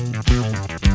Tchau.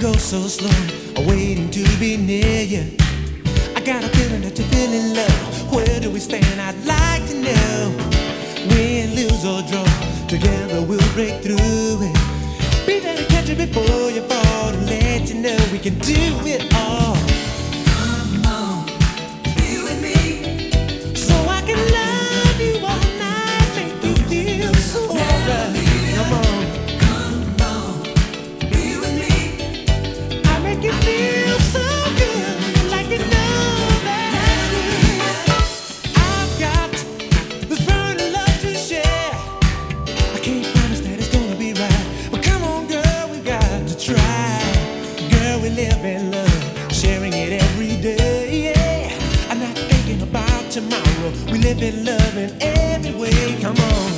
So slow, waiting to be near you. I got a feeling that you're feeling love. Where do we stand? I'd like to know. Win, lose or draw, together we'll break through it. Be there to catch it before you fall, to let you know we can do it all. We live in love in every way. Come on.